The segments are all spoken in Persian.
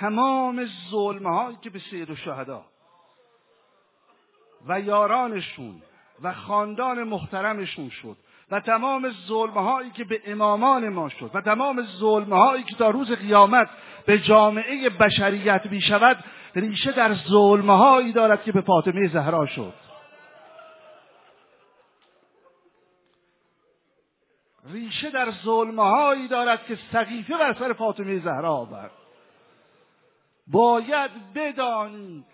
تمام ظلم هایی که به سید و شهدا و یارانشون و خاندان محترمشون شد و تمام ظلم هایی که به امامان ما شد و تمام ظلم هایی که تا روز قیامت به جامعه بشریت می شود ریشه در ظلم هایی دارد که به فاطمه زهرا شد. ریشه در ظلم هایی دارد که سقیفه بر سر فاطمه زهرا آورد. باید بدانی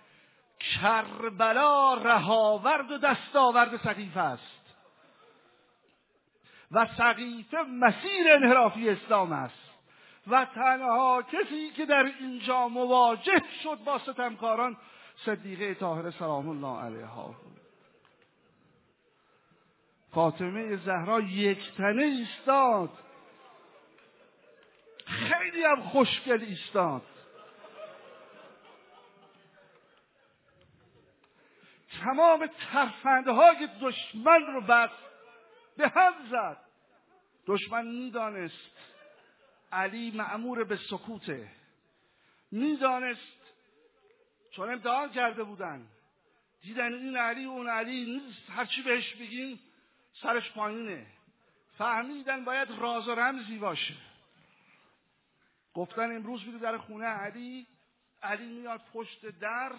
کربلا رهاورد و دستاورد سقیفه است و سقیفه مسیر انحرافی اسلام است و تنها کسی که در اینجا مواجه شد با ستمکاران صدیقه طاهره سلام الله علیها. فاطمه زهرا یک تنه ایستاد. خیلی هم خوشگل ایستاد. تمام ترفندهای دشمن رو بست به هم زد. دشمن می‌دانست علی معمور به سکوته. می‌دانست چون امتحان کرده بودن. دیدن این علی و اون علی نیست. هرچی بهش بگیم سرش پایینه. فهمیدن باید راز و رمزی باشه. گفتن امروز میره در خونه علی. علی میاد پشت در.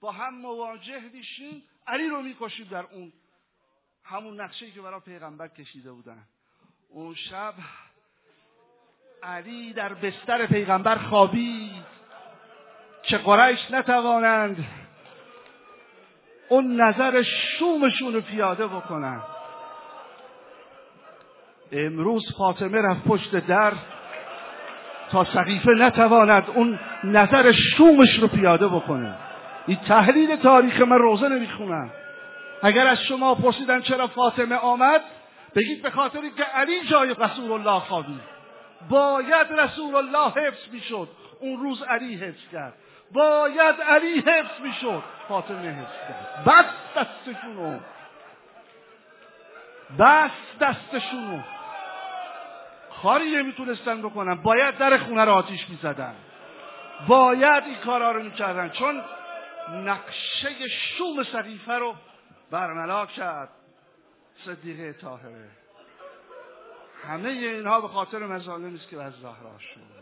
با هم مواجه میشیم علی رو می‌کشیم در اون همون نقشه که برای پیغمبر کشیده بودن. اون شب علی در بستر پیغمبر خوابید که قریش نتوانند اون نظر شومشون رو پیاده بکنن. امروز فاطمه رفت پشت در تا سقیفه نتواند اون نظر شومش رو پیاده بکنه. این تحلیل تاریخ من روزه نمی‌خونم. اگر از شما پرسیدن چرا فاطمه آمد بگید به خاطر که علی جای رسول الله خوابید. باید رسول الله حفظ می‌شد. اون روز علی حفظ کرد. باید علی حفظ می‌شد. فاطمه حفظ کرد. بس دستشونو بس دستشونو کاری نمی‌تونستن بکنن. باید در خونه رو آتیش می‌زدن. باید این کارا رو می‌کردن. چون نقشه شوم سقیفه رو برملا کرد. صدیقه طاهره. همه اینها به خاطر مظالمی است که از زهرا شد